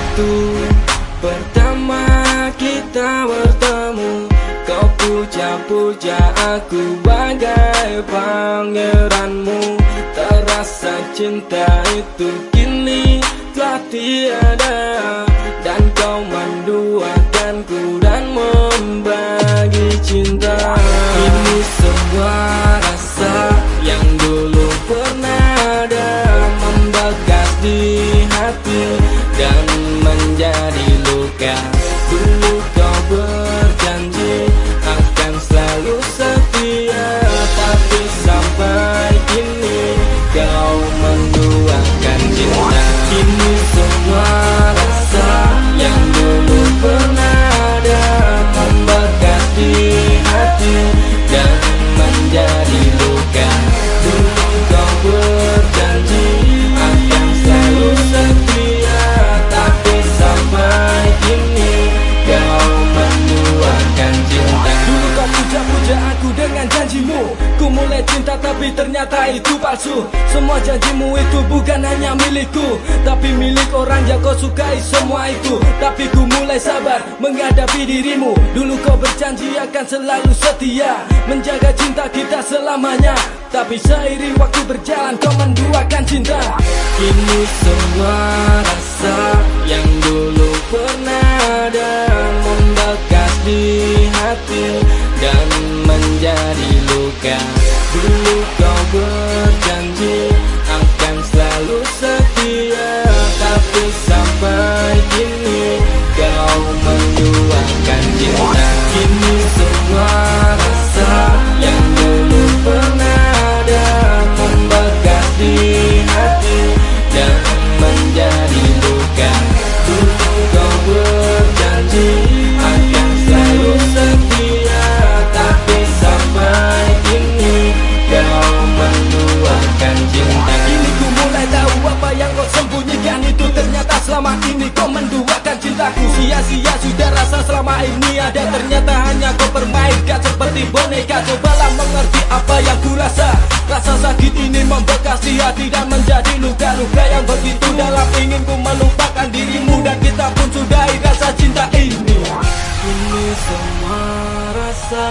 Waktu pertama kita bertemu. Kau puja-puja aku bagai pangeranmu. Terasa cinta itu dengan janjimu. Ku mulai cinta tapi ternyata itu palsu. Semua janjimu itu bukan hanya milikku Tapi milik orang yang kau sukai semua itu. Tapi ku mulai sabar menghadapi dirimu. Dulu kau berjanji akan selalu setia Menjaga cinta kita selamanya. Tapi seiring waktu berjalan kau menduakan cinta. Kini semua rasa selama ini kau menduakan cintaku. Sia-sia sudah rasa selama ini ada. Ternyata hanya kau permainkan seperti boneka. Cobalah mengerti apa yang ku rasa Rasa sakit ini membekas di hati dan menjadi luka-luka yang begitu dalam. Ingin ku melupakan dirimu dan kita pun sudahi rasa cinta ini. Ini semua rasa